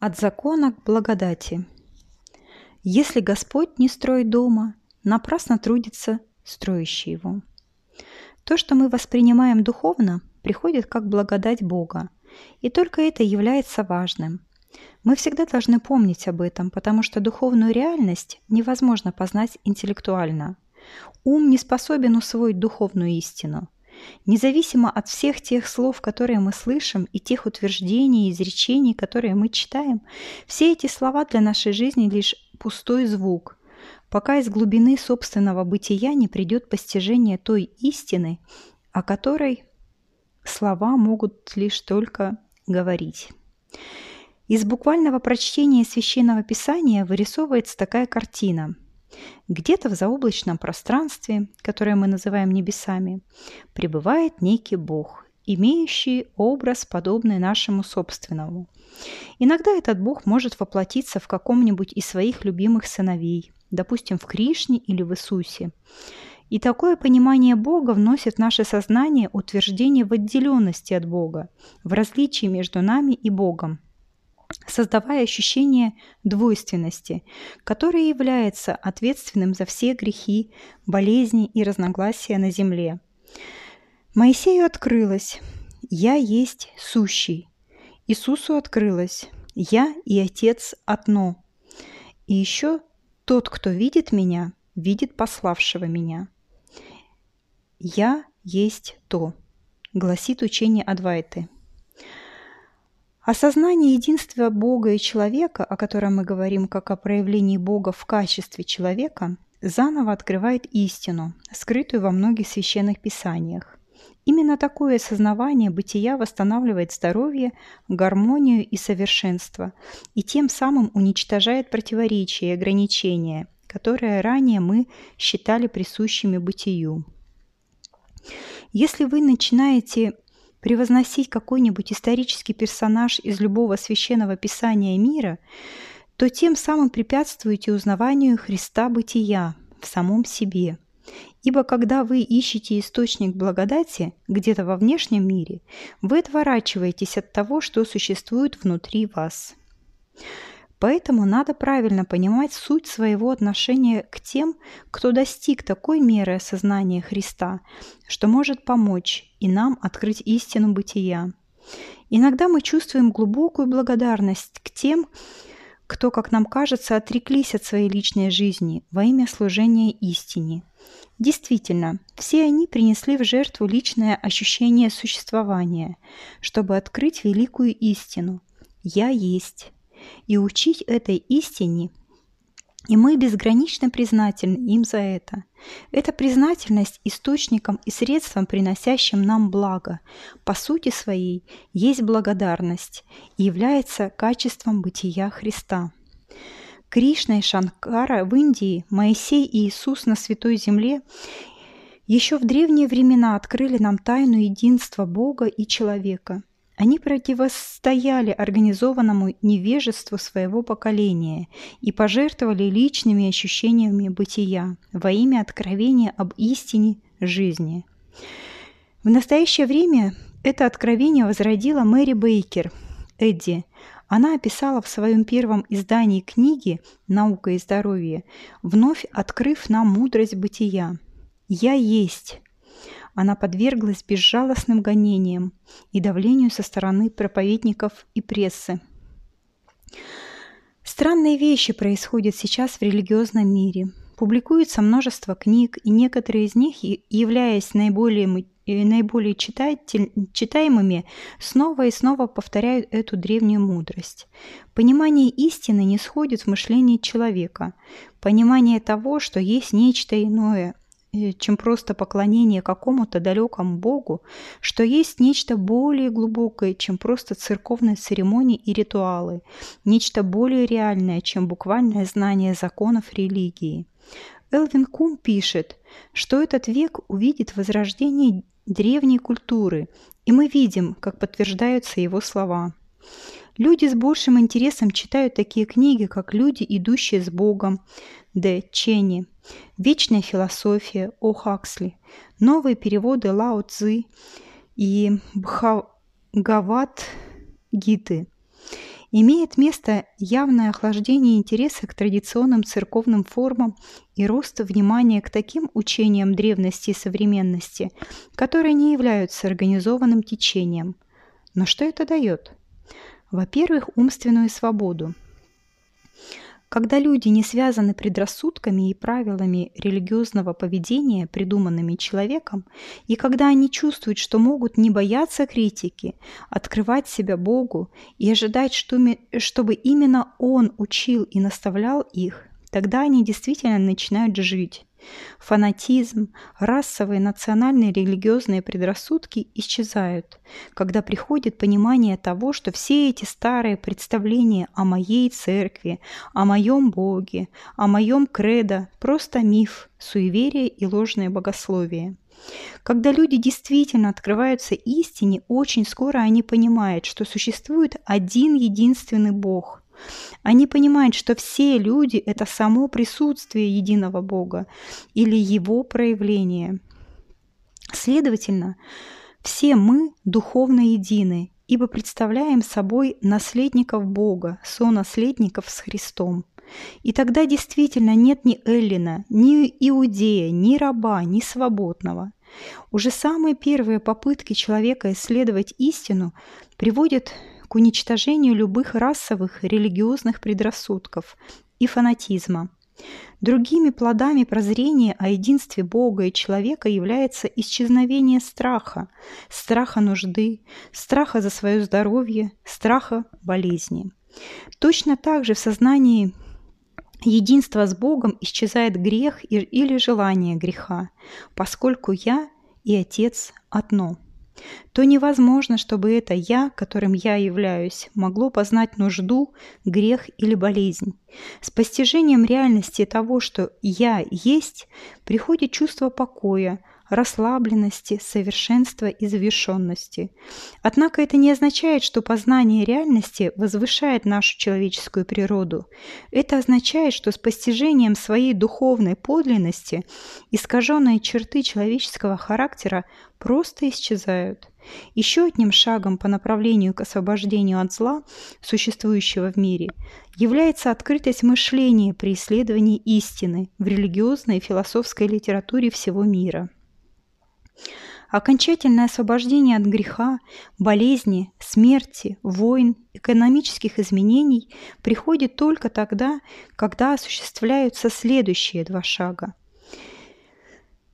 От закона к благодати. Если Господь не строит дома, напрасно трудится строящий его. То, что мы воспринимаем духовно, приходит как благодать Бога, и только это является важным. Мы всегда должны помнить об этом, потому что духовную реальность невозможно познать интеллектуально. Ум не способен усвоить духовную истину – Независимо от всех тех слов, которые мы слышим, и тех утверждений и изречений, которые мы читаем, все эти слова для нашей жизни лишь пустой звук, пока из глубины собственного бытия не придет постижение той истины, о которой слова могут лишь только говорить. Из буквального прочтения священного писания вырисовывается такая картина – где-то в заоблачном пространстве, которое мы называем небесами, пребывает некий Бог, имеющий образ, подобный нашему собственному. Иногда этот Бог может воплотиться в каком-нибудь из своих любимых сыновей, допустим, в Кришне или в Иисусе. И такое понимание Бога вносит в наше сознание утверждение в отделенности от Бога, в различии между нами и Богом – создавая ощущение двойственности, которое является ответственным за все грехи, болезни и разногласия на земле. Моисею открылось «Я есть сущий». Иисусу открылось «Я и Отец одно». И еще «Тот, кто видит меня, видит пославшего меня». «Я есть то», гласит учение Адвайты. Осознание единства Бога и человека, о котором мы говорим как о проявлении Бога в качестве человека, заново открывает истину, скрытую во многих священных писаниях. Именно такое осознавание бытия восстанавливает здоровье, гармонию и совершенство, и тем самым уничтожает противоречия и ограничения, которые ранее мы считали присущими бытию. Если вы начинаете превозносить какой-нибудь исторический персонаж из любого священного писания мира, то тем самым препятствуете узнаванию Христа бытия в самом себе. Ибо когда вы ищете источник благодати где-то во внешнем мире, вы отворачиваетесь от того, что существует внутри вас. Поэтому надо правильно понимать суть своего отношения к тем, кто достиг такой меры осознания Христа, что может помочь и нам открыть истину бытия. Иногда мы чувствуем глубокую благодарность к тем, кто, как нам кажется, отреклись от своей личной жизни во имя служения истине. Действительно, все они принесли в жертву личное ощущение существования, чтобы открыть великую истину «Я есть» и учить этой истине, и мы безгранично признательны им за это. Эта признательность источником и средством, приносящим нам благо, по сути своей, есть благодарность и является качеством бытия Христа. Кришна и Шанкара в Индии, Моисей и Иисус на Святой Земле еще в древние времена открыли нам тайну единства Бога и человека – они противостояли организованному невежеству своего поколения и пожертвовали личными ощущениями бытия во имя откровения об истине жизни. В настоящее время это откровение возродила Мэри Бейкер, Эдди. Она описала в своем первом издании книги «Наука и здоровье», вновь открыв нам мудрость бытия. «Я есть, она подверглась безжалостным гонениям и давлению со стороны проповедников и прессы. Странные вещи происходят сейчас в религиозном мире. Публикуется множество книг, и некоторые из них, являясь наиболее, наиболее читатель, читаемыми, снова и снова повторяют эту древнюю мудрость. Понимание истины не сходит в мышлении человека. Понимание того, что есть нечто иное – чем просто поклонение какому-то далекому богу, что есть нечто более глубокое, чем просто церковные церемонии и ритуалы, нечто более реальное, чем буквальное знание законов религии. Элвин Кум пишет, что этот век увидит возрождение древней культуры, и мы видим, как подтверждаются его слова. Люди с большим интересом читают такие книги, как «Люди, идущие с Богом», Д. Ченни, «Вечная философия» О. Хаксли, новые переводы Лао Цзы и Бхагават Гиты. имеет место явное охлаждение интереса к традиционным церковным формам и рост внимания к таким учениям древности и современности, которые не являются организованным течением. Но что это дает? Во-первых, умственную свободу – когда люди не связаны предрассудками и правилами религиозного поведения, придуманными человеком, и когда они чувствуют, что могут не бояться критики, открывать себя Богу и ожидать, чтобы именно Он учил и наставлял их, тогда они действительно начинают жить. Фанатизм, расовые, национальные, религиозные предрассудки исчезают, когда приходит понимание того, что все эти старые представления о моей церкви, о моем Боге, о моем кредо – просто миф, суеверие и ложное богословие. Когда люди действительно открываются истине, очень скоро они понимают, что существует один единственный Бог – они понимают, что все люди – это само присутствие единого Бога или Его проявление. Следовательно, все мы духовно едины, ибо представляем собой наследников Бога, сонаследников с Христом. И тогда действительно нет ни Эллина, ни Иудея, ни раба, ни свободного. Уже самые первые попытки человека исследовать истину приводят к уничтожению любых расовых, религиозных предрассудков и фанатизма. Другими плодами прозрения о единстве Бога и человека является исчезновение страха, страха нужды, страха за свое здоровье, страха болезни. Точно так же в сознании единства с Богом исчезает грех или желание греха, поскольку я и Отец одно – то невозможно, чтобы это «я», которым я являюсь, могло познать нужду, грех или болезнь. С постижением реальности того, что «я» есть, приходит чувство покоя, расслабленности, совершенства и завершенности. Однако это не означает, что познание реальности возвышает нашу человеческую природу. Это означает, что с постижением своей духовной подлинности искаженные черты человеческого характера просто исчезают. Еще одним шагом по направлению к освобождению от зла, существующего в мире, является открытость мышления при исследовании истины в религиозной и философской литературе всего мира. Окончательное освобождение от греха, болезни, смерти, войн, экономических изменений приходит только тогда, когда осуществляются следующие два шага.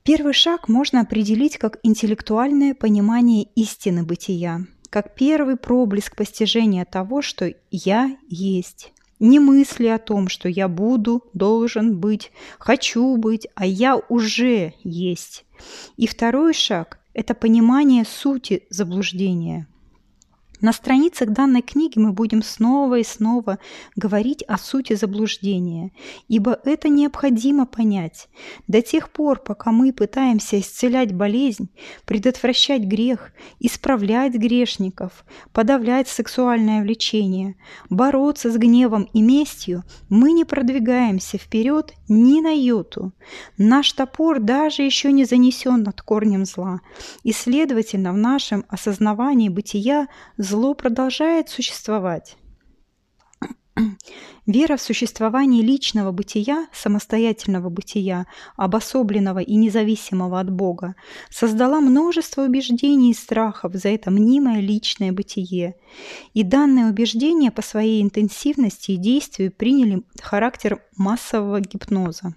Первый шаг можно определить как интеллектуальное понимание истины бытия, как первый проблеск постижения того, что «я есть». Не мысли о том, что я буду, должен быть, хочу быть, а я уже есть. И второй шаг – это понимание сути заблуждения – на страницах данной книги мы будем снова и снова говорить о сути заблуждения, ибо это необходимо понять. До тех пор, пока мы пытаемся исцелять болезнь, предотвращать грех, исправлять грешников, подавлять сексуальное влечение, бороться с гневом и местью, мы не продвигаемся вперед ни на йоту. Наш топор даже еще не занесен над корнем зла, и, следовательно, в нашем осознавании бытия зло продолжает существовать. Вера в существование личного бытия, самостоятельного бытия, обособленного и независимого от Бога, создала множество убеждений и страхов за это мнимое личное бытие. И данные убеждения по своей интенсивности и действию приняли характер массового гипноза.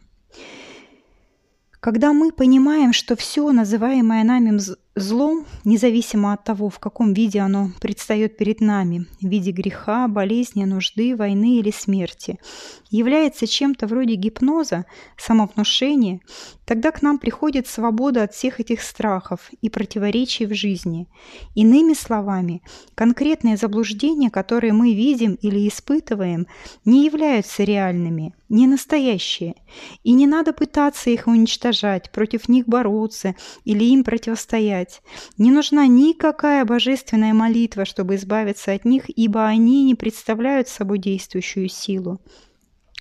Когда мы понимаем, что все, называемое нами злом, независимо от того, в каком виде оно предстает перед нами, в виде греха, болезни, нужды, войны или смерти, является чем-то вроде гипноза, самовнушения, тогда к нам приходит свобода от всех этих страхов и противоречий в жизни. Иными словами, конкретные заблуждения, которые мы видим или испытываем, не являются реальными, не настоящие, и не надо пытаться их уничтожать, против них бороться или им противостоять. Не нужна никакая божественная молитва, чтобы избавиться от них, ибо они не представляют собой действующую силу.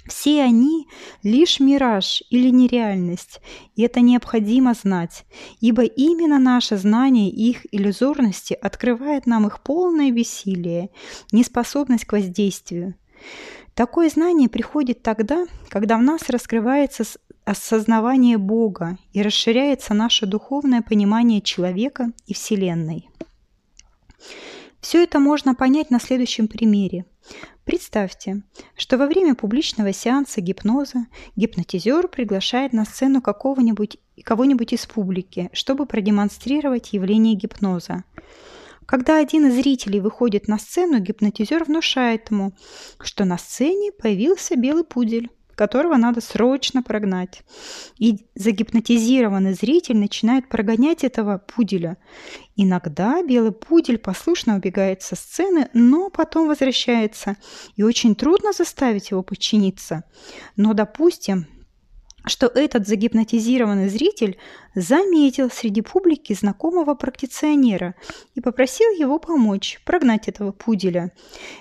Все они – лишь мираж или нереальность, и это необходимо знать, ибо именно наше знание их иллюзорности открывает нам их полное бессилие, неспособность к воздействию. Такое знание приходит тогда, когда в нас раскрывается осознавание Бога и расширяется наше духовное понимание человека и Вселенной. Все это можно понять на следующем примере. Представьте, что во время публичного сеанса гипноза гипнотизер приглашает на сцену какого-нибудь кого-нибудь из публики, чтобы продемонстрировать явление гипноза. Когда один из зрителей выходит на сцену, гипнотизер внушает ему, что на сцене появился белый пудель которого надо срочно прогнать. И загипнотизированный зритель начинает прогонять этого пуделя. Иногда белый пудель послушно убегает со сцены, но потом возвращается, и очень трудно заставить его подчиниться. Но, допустим, что этот загипнотизированный зритель заметил среди публики знакомого практиционера и попросил его помочь прогнать этого пуделя.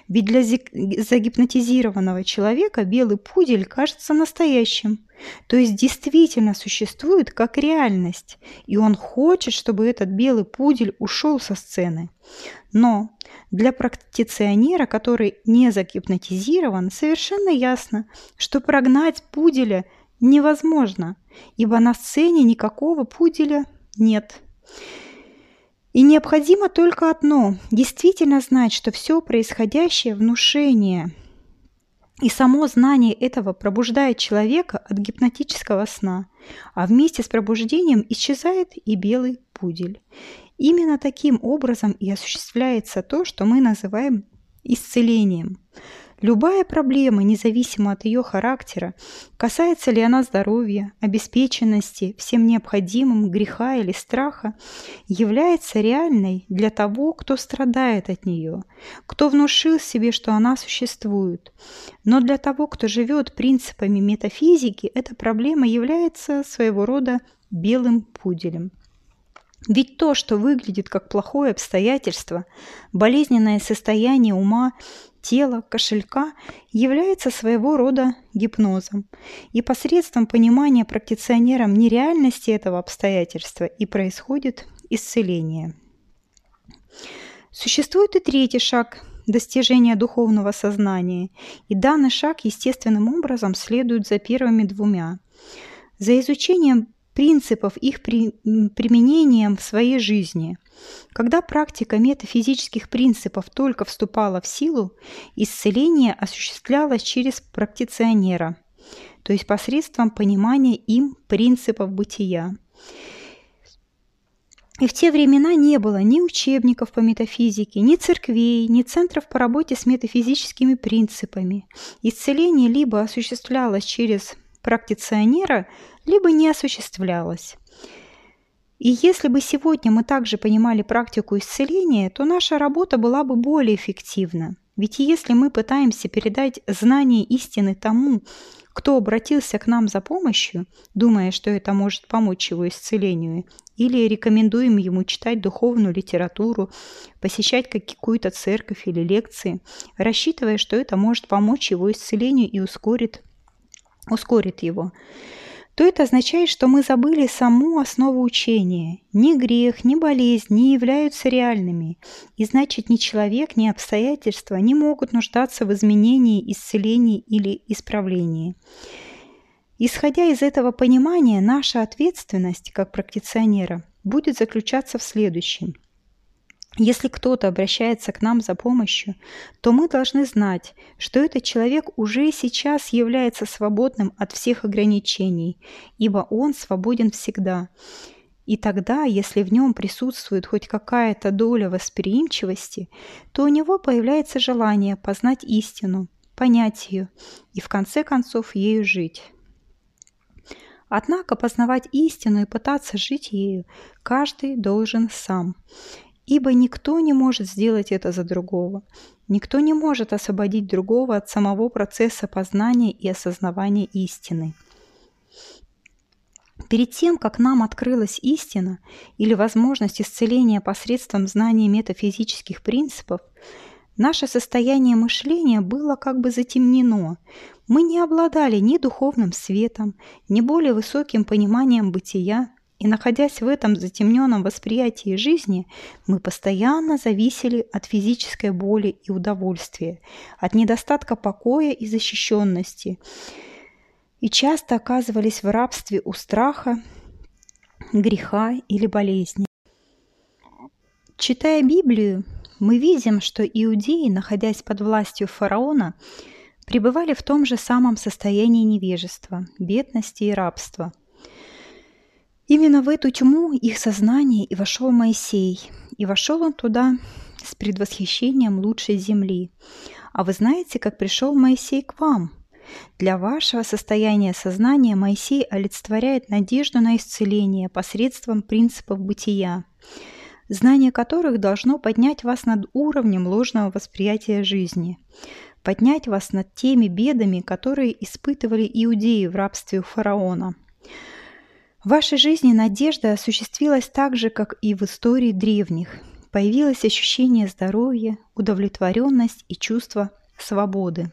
Ведь для загипнотизированного человека белый пудель кажется настоящим, то есть действительно существует как реальность, и он хочет, чтобы этот белый пудель ушел со сцены. Но для практиционера, который не загипнотизирован, совершенно ясно, что прогнать пуделя – невозможно, ибо на сцене никакого пуделя нет. И необходимо только одно – действительно знать, что все происходящее – внушение. И само знание этого пробуждает человека от гипнотического сна, а вместе с пробуждением исчезает и белый пудель. Именно таким образом и осуществляется то, что мы называем исцелением – Любая проблема, независимо от ее характера, касается ли она здоровья, обеспеченности, всем необходимым, греха или страха, является реальной для того, кто страдает от нее, кто внушил себе, что она существует. Но для того, кто живет принципами метафизики, эта проблема является своего рода белым пуделем. Ведь то, что выглядит как плохое обстоятельство, болезненное состояние ума тела, кошелька является своего рода гипнозом. И посредством понимания практиционером нереальности этого обстоятельства и происходит исцеление. Существует и третий шаг достижения духовного сознания, и данный шаг естественным образом следует за первыми двумя. За изучением принципов их при, применением в своей жизни. Когда практика метафизических принципов только вступала в силу, исцеление осуществлялось через практиционера, то есть посредством понимания им принципов бытия. И в те времена не было ни учебников по метафизике, ни церквей, ни центров по работе с метафизическими принципами. Исцеление либо осуществлялось через практиционера, либо не осуществлялось. И если бы сегодня мы также понимали практику исцеления, то наша работа была бы более эффективна. Ведь если мы пытаемся передать знание истины тому, кто обратился к нам за помощью, думая, что это может помочь его исцелению, или рекомендуем ему читать духовную литературу, посещать какую-то церковь или лекции, рассчитывая, что это может помочь его исцелению и ускорит, ускорит его, то это означает, что мы забыли саму основу учения. Ни грех, ни болезнь не являются реальными, и значит ни человек, ни обстоятельства не могут нуждаться в изменении, исцелении или исправлении. Исходя из этого понимания, наша ответственность как практиционера будет заключаться в следующем – если кто-то обращается к нам за помощью, то мы должны знать, что этот человек уже сейчас является свободным от всех ограничений, ибо он свободен всегда. И тогда, если в нем присутствует хоть какая-то доля восприимчивости, то у него появляется желание познать истину, понять ее и в конце концов ею жить. Однако познавать истину и пытаться жить ею каждый должен сам. Ибо никто не может сделать это за другого. Никто не может освободить другого от самого процесса познания и осознавания истины. Перед тем, как нам открылась истина или возможность исцеления посредством знания метафизических принципов, Наше состояние мышления было как бы затемнено. Мы не обладали ни духовным светом, ни более высоким пониманием бытия, и находясь в этом затемненном восприятии жизни, мы постоянно зависели от физической боли и удовольствия, от недостатка покоя и защищенности, и часто оказывались в рабстве у страха, греха или болезни. Читая Библию, мы видим, что иудеи, находясь под властью фараона, пребывали в том же самом состоянии невежества, бедности и рабства – Именно в эту тьму их сознание и вошел Моисей. И вошел он туда с предвосхищением лучшей земли. А вы знаете, как пришел Моисей к вам? Для вашего состояния сознания Моисей олицетворяет надежду на исцеление посредством принципов бытия, знание которых должно поднять вас над уровнем ложного восприятия жизни, поднять вас над теми бедами, которые испытывали иудеи в рабстве у фараона – в вашей жизни надежда осуществилась так же, как и в истории древних. Появилось ощущение здоровья, удовлетворенность и чувство свободы.